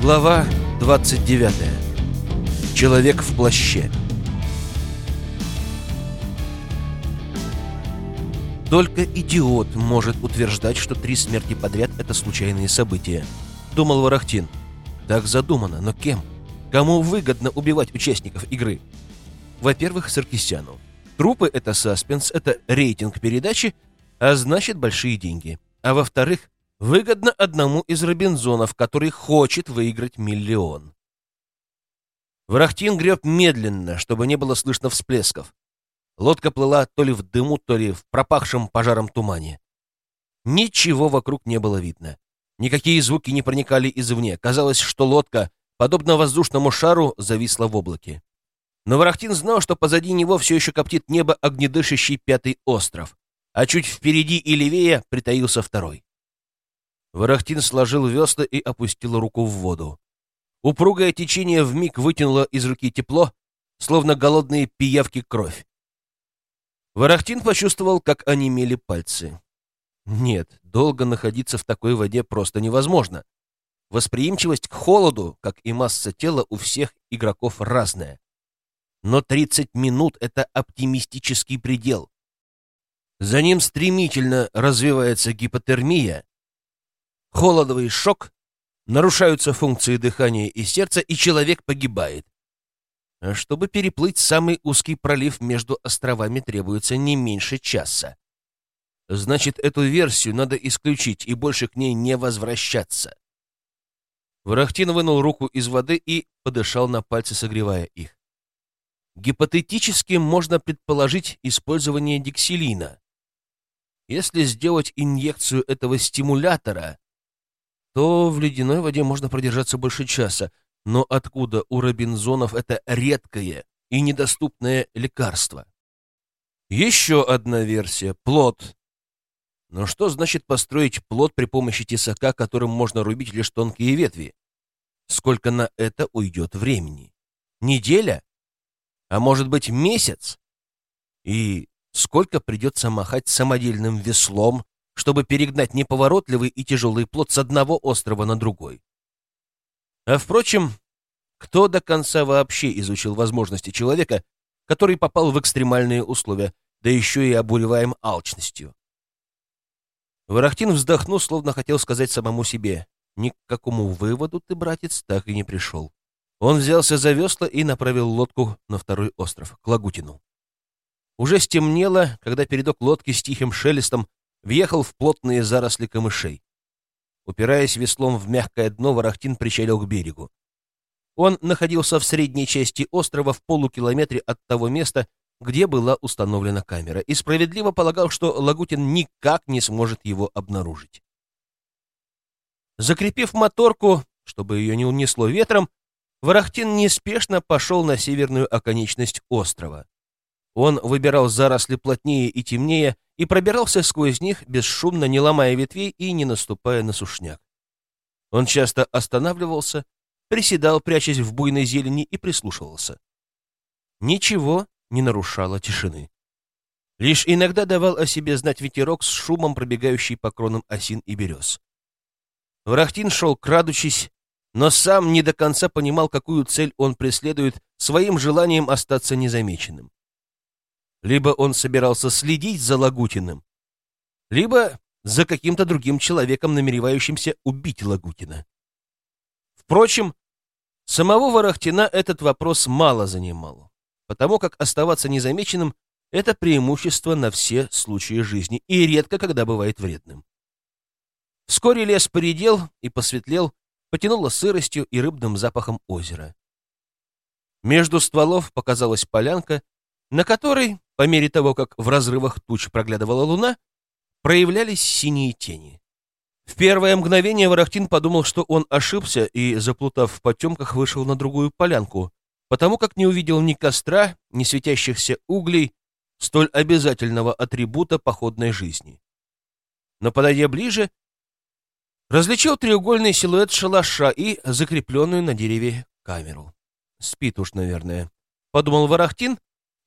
Глава 29. Человек в плаще. Только идиот может утверждать, что три смерти подряд — это случайные события. Думал Ворохтин. Так задумано, но кем? Кому выгодно убивать участников игры? Во-первых, Саркисяну. Трупы — это саспенс, это рейтинг передачи, а значит большие деньги. А во-вторых, выгодно одному из Робинзонов, который хочет выиграть миллион. Врахтин греб медленно, чтобы не было слышно всплесков. Лодка плыла то ли в дыму, то ли в пропахшем пожаром тумане. Ничего вокруг не было видно. Никакие звуки не проникали извне. Казалось, что лодка, подобно воздушному шару, зависла в облаке. Но Варахтин знал, что позади него все еще коптит небо огнедышащий пятый остров, а чуть впереди и левее притаился второй. Варахтин сложил весла и опустил руку в воду. Упругое течение вмиг вытянуло из руки тепло, словно голодные пиявки кровь. Варахтин почувствовал, как онемели пальцы. Нет, долго находиться в такой воде просто невозможно. Восприимчивость к холоду, как и масса тела, у всех игроков разная. Но 30 минут — это оптимистический предел. За ним стремительно развивается гипотермия, холодовый шок, нарушаются функции дыхания и сердца, и человек погибает. А чтобы переплыть самый узкий пролив между островами требуется не меньше часа. Значит, эту версию надо исключить и больше к ней не возвращаться. Ворохтин вынул руку из воды и подышал на пальцы, согревая их. Гипотетически можно предположить использование дикселина. Если сделать инъекцию этого стимулятора, то в ледяной воде можно продержаться больше часа. Но откуда у Робинзонов это редкое и недоступное лекарство? Еще одна версия — плод. Но что значит построить плод при помощи тесака, которым можно рубить лишь тонкие ветви? Сколько на это уйдет времени? Неделя? А может быть, месяц? И сколько придется махать самодельным веслом, чтобы перегнать неповоротливый и тяжелый плод с одного острова на другой. А впрочем, кто до конца вообще изучил возможности человека, который попал в экстремальные условия, да еще и обуреваем алчностью? Ворохтин вздохнул, словно хотел сказать самому себе, ни к какому выводу ты, братец, так и не пришел. Он взялся за весла и направил лодку на второй остров, к Лагутину. Уже стемнело, когда передок лодки с тихим шелестом въехал в плотные заросли камышей. Упираясь веслом в мягкое дно, Ворохтин причалил к берегу. Он находился в средней части острова в полукилометре от того места, где была установлена камера, и справедливо полагал, что Лагутин никак не сможет его обнаружить. Закрепив моторку, чтобы ее не унесло ветром, Ворохтин неспешно пошел на северную оконечность острова. Он выбирал заросли плотнее и темнее и пробирался сквозь них, бесшумно не ломая ветвей и не наступая на сушняк. Он часто останавливался, приседал, прячась в буйной зелени, и прислушивался. Ничего не нарушало тишины. Лишь иногда давал о себе знать ветерок с шумом, пробегающий по кронам осин и берез. Врахтин шел, крадучись, но сам не до конца понимал, какую цель он преследует своим желанием остаться незамеченным. Либо он собирался следить за Лагутиным, либо за каким-то другим человеком, намеревающимся убить Лагутина. Впрочем, самого Ворохтина этот вопрос мало занимал, потому как оставаться незамеченным — это преимущество на все случаи жизни и редко когда бывает вредным. Вскоре лес поредел и посветлел, потянуло сыростью и рыбным запахом озера. Между стволов показалась полянка, на которой по мере того, как в разрывах туч проглядывала луна, проявлялись синие тени. В первое мгновение Ворохтин подумал, что он ошибся и, заплутав в потемках, вышел на другую полянку, потому как не увидел ни костра, ни светящихся углей, столь обязательного атрибута походной жизни. Но, подойдя ближе, различил треугольный силуэт шалаша и закрепленную на дереве камеру. «Спит уж, наверное», — подумал Ворохтин,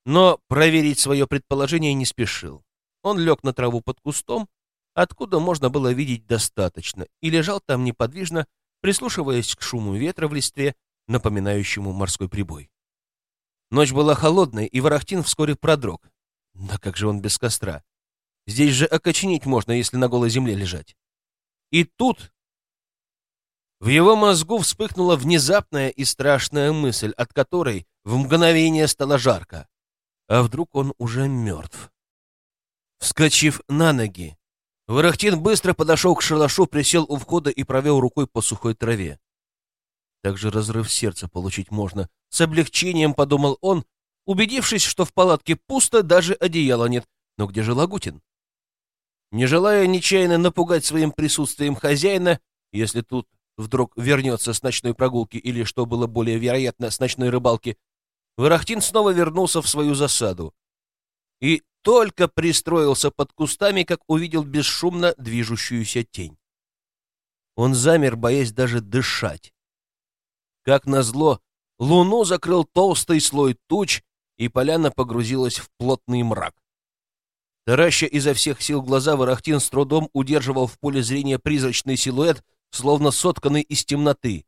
но проверить свое предположение не спешил. Он лег на траву под кустом, откуда можно было видеть достаточно, и лежал там неподвижно, прислушиваясь к шуму ветра в листве, напоминающему морской прибой. Ночь была холодной, и Ворохтин вскоре продрог. Да как же он без костра? Здесь же окоченеть можно, если на голой земле лежать. И тут в его мозгу вспыхнула внезапная и страшная мысль, от которой в мгновение стало жарко. А вдруг он уже мертв? Вскочив на ноги, Ворохтин быстро подошел к шалашу, присел у входа и провел рукой по сухой траве. Так же разрыв сердца получить можно. С облегчением подумал он, убедившись, что в палатке пусто, даже одеяла нет. Но где же Лагутин? Не желая нечаянно напугать своим присутствием хозяина, если тут вдруг вернется с ночной прогулки или, что было более вероятно, с ночной рыбалки, Ворохтин снова вернулся в свою засаду. И только пристроился под кустами, как увидел бесшумно движущуюся тень. Он замер, боясь даже дышать. Как назло, луну закрыл толстый слой туч, и поляна погрузилась в плотный мрак. Тараща изо всех сил глаза, Ворохтин с трудом удерживал в поле зрения призрачный силуэт, словно сотканный из темноты.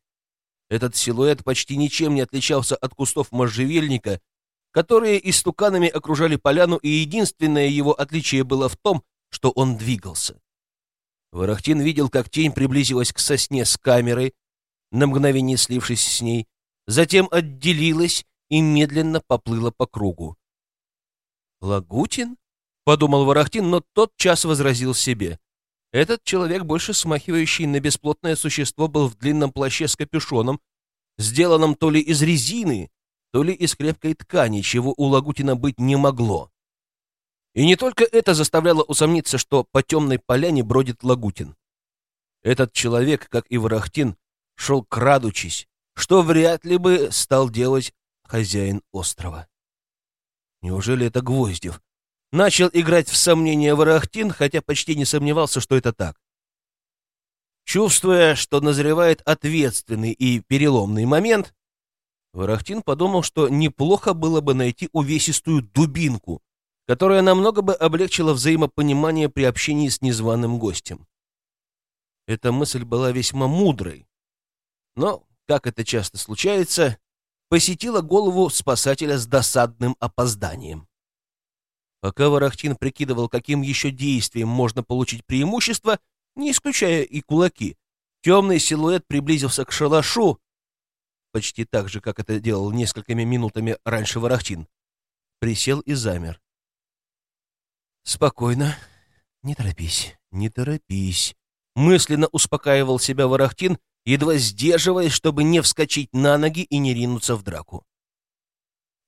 Этот силуэт почти ничем не отличался от кустов можжевельника, которые истуканами окружали поляну, и единственное его отличие было в том, что он двигался. Ворохтин видел, как тень приблизилась к сосне с камерой, на мгновение слившись с ней, затем отделилась и медленно поплыла по кругу. «Лагутин?» — подумал Ворохтин, но тот час возразил себе. Этот человек, больше смахивающий на бесплотное существо, был в длинном плаще с капюшоном, сделанном то ли из резины, то ли из крепкой ткани, чего у Лагутина быть не могло. И не только это заставляло усомниться, что по темной поляне бродит Лагутин. Этот человек, как и Ворохтин, шел крадучись, что вряд ли бы стал делать хозяин острова. Неужели это Гвоздев? Начал играть в сомнения Ворохтин, хотя почти не сомневался, что это так. Чувствуя, что назревает ответственный и переломный момент, Ворохтин подумал, что неплохо было бы найти увесистую дубинку, которая намного бы облегчила взаимопонимание при общении с незваным гостем. Эта мысль была весьма мудрой, но, как это часто случается, посетила голову спасателя с досадным опозданием. Пока Ворохтин прикидывал, каким еще действием можно получить преимущество, не исключая и кулаки, темный силуэт приблизился к шалашу, почти так же, как это делал несколькими минутами раньше Ворохтин. Присел и замер. «Спокойно. Не торопись, не торопись», — мысленно успокаивал себя Ворохтин, едва сдерживаясь, чтобы не вскочить на ноги и не ринуться в драку.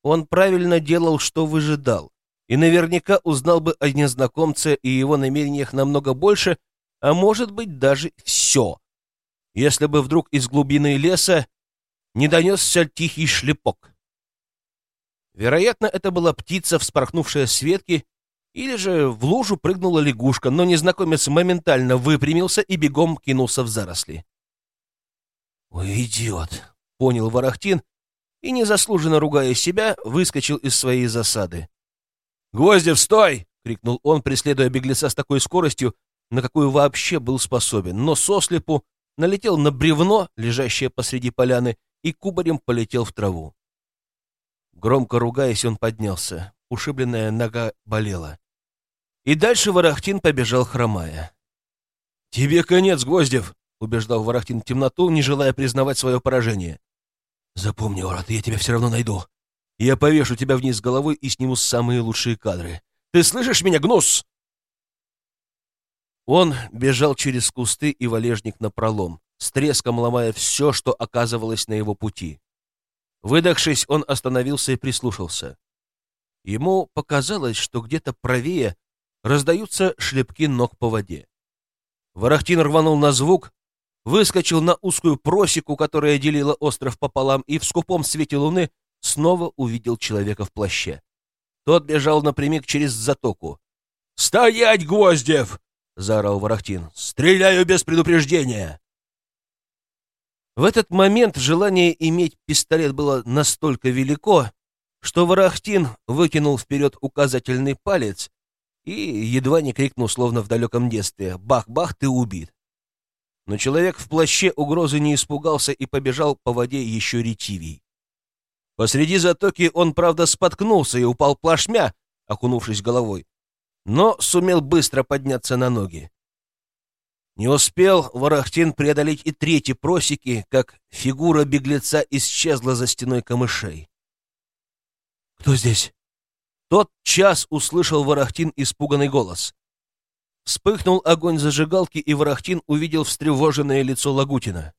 Он правильно делал, что выжидал, и наверняка узнал бы о незнакомце и его намерениях намного больше, а может быть даже все, если бы вдруг из глубины леса не донесся тихий шлепок. Вероятно, это была птица, вспорхнувшая с ветки, или же в лужу прыгнула лягушка, но незнакомец моментально выпрямился и бегом кинулся в заросли. «Ой, идиот!» — понял Ворохтин и, незаслуженно ругая себя, выскочил из своей засады. «Гвоздев, стой!» — крикнул он, преследуя беглеца с такой скоростью, на какую вообще был способен, но сослепу налетел на бревно, лежащее посреди поляны, и кубарем полетел в траву. Громко ругаясь, он поднялся. Ушибленная нога болела. И дальше Ворохтин побежал, хромая. «Тебе конец, Гвоздев!» — убеждал Ворохтин темноту, не желая признавать свое поражение. «Запомни, Орат, я тебя все равно найду. Я повешу тебя вниз головой и сниму самые лучшие кадры. Ты слышишь меня, Гнус?» Он бежал через кусты и валежник напролом с треском ломая все, что оказывалось на его пути. Выдохшись, он остановился и прислушался. Ему показалось, что где-то правее раздаются шлепки ног по воде. Ворохтин рванул на звук, выскочил на узкую просеку, которая делила остров пополам, и в скупом свете луны снова увидел человека в плаще. Тот бежал напрямик через затоку. «Стоять, Гвоздев!» — заорал Ворохтин. «Стреляю без предупреждения!» В этот момент желание иметь пистолет было настолько велико, что Ворохтин выкинул вперед указательный палец и едва не крикнул, словно в далеком детстве, «Бах-бах, ты убит!». Но человек в плаще угрозы не испугался и побежал по воде еще ретивей. Посреди затоки он, правда, споткнулся и упал плашмя, окунувшись головой, но сумел быстро подняться на ноги. Не успел Ворохтин преодолеть и третьи просеки, как фигура беглеца исчезла за стеной камышей. «Кто здесь?» Тот час услышал Ворохтин испуганный голос. Вспыхнул огонь зажигалки, и Ворохтин увидел встревоженное лицо Лагутина.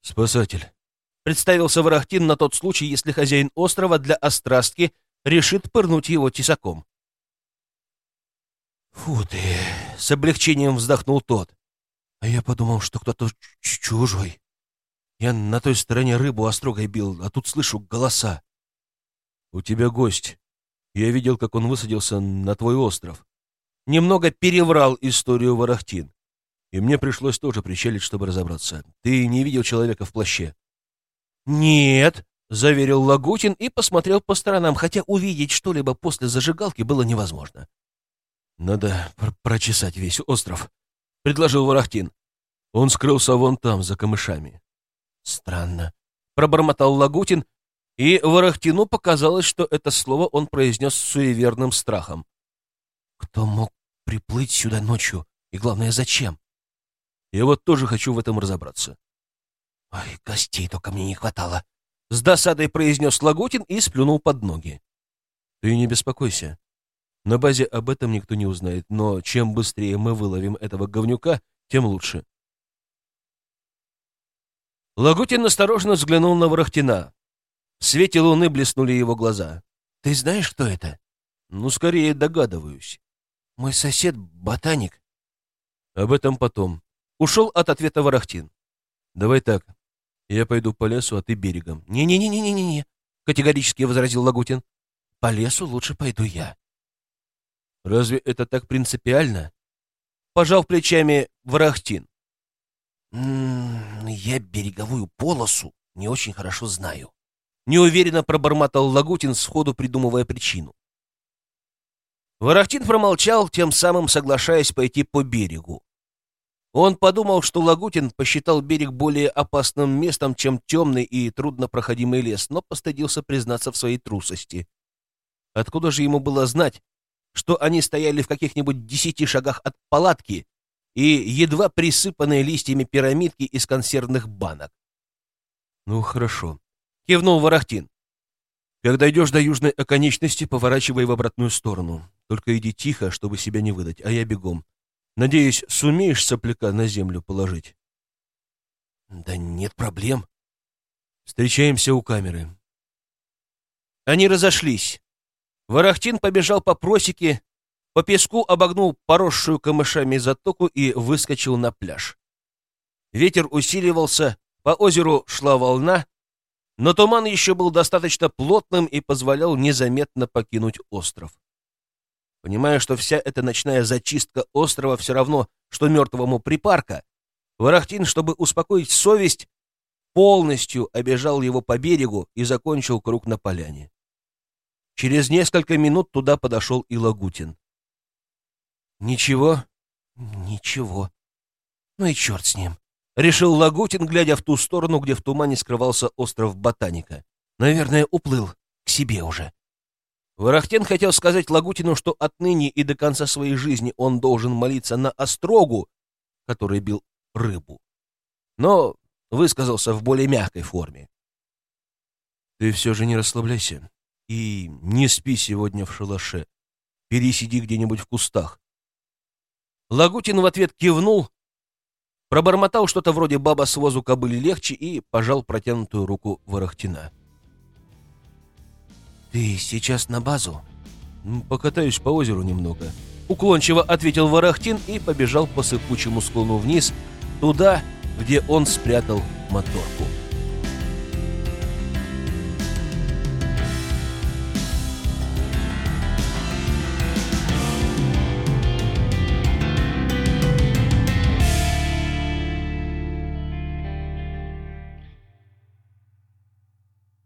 «Спасатель», — представился Ворохтин на тот случай, если хозяин острова для острастки решит пырнуть его тесаком. «Фу ты!» — с облегчением вздохнул тот. «А я подумал, что кто-то чужой. Я на той стороне рыбу острогой бил, а тут слышу голоса». «У тебя гость. Я видел, как он высадился на твой остров. Немного переврал историю Ворохтин. И мне пришлось тоже причалить, чтобы разобраться. Ты не видел человека в плаще?» «Нет», — заверил Лагутин и посмотрел по сторонам, хотя увидеть что-либо после зажигалки было невозможно. «Надо пр прочесать весь остров», — предложил Ворохтин. Он скрылся вон там, за камышами. «Странно», — пробормотал Лагутин, и Ворохтину показалось, что это слово он произнес с суеверным страхом. «Кто мог приплыть сюда ночью? И главное, зачем?» «Я вот тоже хочу в этом разобраться». «Ой, гостей только мне не хватало», — с досадой произнес Лагутин и сплюнул под ноги. «Ты не беспокойся. На базе об этом никто не узнает, но чем быстрее мы выловим этого говнюка, тем лучше. Лагутин осторожно взглянул на Ворохтина. В свете луны блеснули его глаза. «Ты знаешь, кто это?» «Ну, скорее догадываюсь. Мой сосед — ботаник». «Об этом потом». Ушел от ответа Ворохтин. «Давай так. Я пойду по лесу, а ты берегом». «Не-не-не-не-не-не», — категорически возразил Лагутин. «По лесу лучше пойду я». Разве это так принципиально? Пожал плечами Варахтин. я береговую полосу не очень хорошо знаю. Неуверенно пробормотал Лагутин, сходу придумывая причину. Варахтин промолчал, тем самым соглашаясь пойти по берегу. Он подумал, что Лагутин посчитал берег более опасным местом, чем темный и труднопроходимый лес, но постыдился признаться в своей трусости. Откуда же ему было знать, что они стояли в каких-нибудь десяти шагах от палатки и едва присыпанные листьями пирамидки из консервных банок. «Ну, хорошо», — кивнул Ворохтин. «Когда идешь до южной оконечности, поворачивай в обратную сторону. Только иди тихо, чтобы себя не выдать, а я бегом. Надеюсь, сумеешь сопляка на землю положить?» «Да нет проблем. Встречаемся у камеры». Они разошлись. Ворохтин побежал по просеке, по песку обогнул поросшую камышами затоку и выскочил на пляж. Ветер усиливался, по озеру шла волна, но туман еще был достаточно плотным и позволял незаметно покинуть остров. Понимая, что вся эта ночная зачистка острова все равно, что мертвому припарка, Ворохтин, чтобы успокоить совесть, полностью обежал его по берегу и закончил круг на поляне. Через несколько минут туда подошел и Лагутин. «Ничего?» «Ничего. Ну и черт с ним», — решил Лагутин, глядя в ту сторону, где в тумане скрывался остров Ботаника. «Наверное, уплыл к себе уже». Ворохтен хотел сказать Лагутину, что отныне и до конца своей жизни он должен молиться на острогу, который бил рыбу. Но высказался в более мягкой форме. «Ты все же не расслабляйся. И не спи сегодня в шалаше. Пересиди где-нибудь в кустах. Лагутин в ответ кивнул, пробормотал что-то вроде «баба с возу кобыли легче» и пожал протянутую руку Ворохтина. «Ты сейчас на базу?» «Покатаюсь по озеру немного», — уклончиво ответил Ворохтин и побежал по сыпучему склону вниз, туда, где он спрятал моторку.